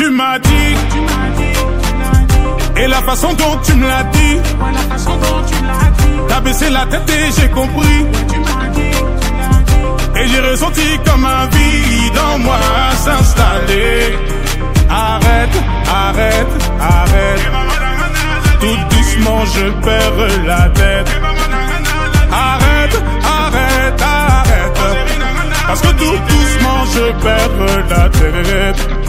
Tu m'as dit, et la façon dont tu me l'as dit, t'as baissé la tête et j'ai compris. Et j'ai ressenti comme un vide en moi s'installer. Arrête, arrête, arrête. Tout doucement je perds la tête. Arrête, arrête, arrête. Parce que tout doucement je perds la tête.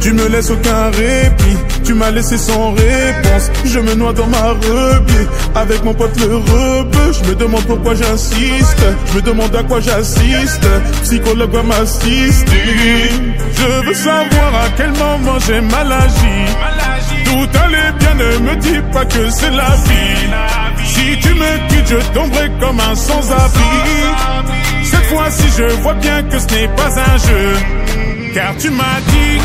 Tu me laisses aucun répit, tu m'as laissé sans réponse. Je me noie dans ma rebie, avec mon pote le rebeu. Je me demande pourquoi j'insiste, je me demande à quoi j'assiste. Psychologue va m'assister. Je veux savoir à quel moment j'ai mal agi. Tout allait bien, ne me dis pas que c'est la vie. Si tu me quittes, je tomberai comme un sans-abri. Cette fois-ci, je vois bien que ce n'est pas un jeu. Car tu m'as dit,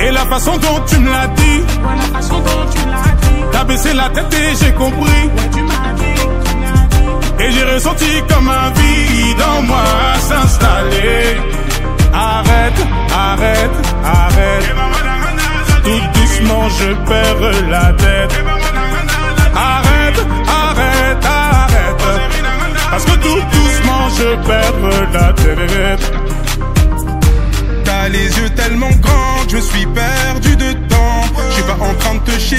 et la façon dont tu me l'as dit, t'as baissé la tête et j'ai compris. Et j'ai ressenti comme un vide en moi s'installer. Arrête, arrête, arrête. Tout doucement je perds la tête. Arrête, arrête, arrête. Parce que tout doucement je perds la tête. T'as les yeux tellement je suis perdu dedans. Je suis pas en train de te chier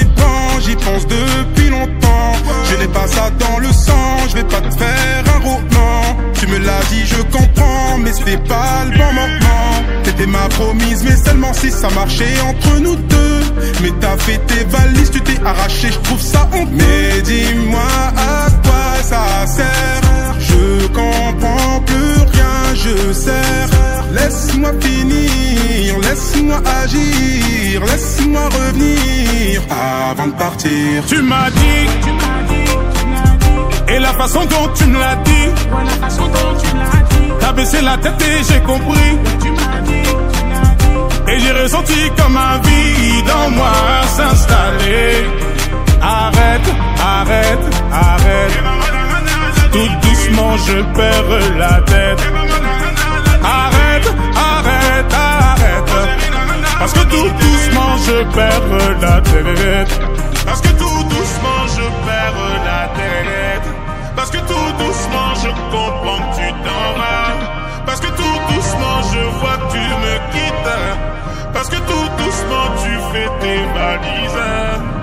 j'y pense depuis longtemps. Je n'ai pas ça dans le sang, je vais pas te faire un roman. Tu me l'as dit, je comprends, mais c'était pas le bon moment. T'étais ma promise, mais seulement si ça marchait entre nous deux. Mais t'as fait tes valises, tu t'es arraché, je trouve ça honteux. Mais dis-moi à quoi ça sert. Je comprends plus laisse-moi agir, laisse-moi revenir avant de partir. Tu m'as dit, et la façon dont tu me l'as dit, t'as baissé la tête et j'ai compris. Et j'ai ressenti comme un vide en moi s'installer. Arrête, arrête, arrête. Tout doucement je perds la tête. Arrête, arrête, tout doucement je perds la tête. Parce que tout doucement je perds la tête. Parce que tout doucement je comprends que tu t'en vas. Parce que tout doucement je vois que tu me quittes. Parce que tout doucement tu fais tes valises.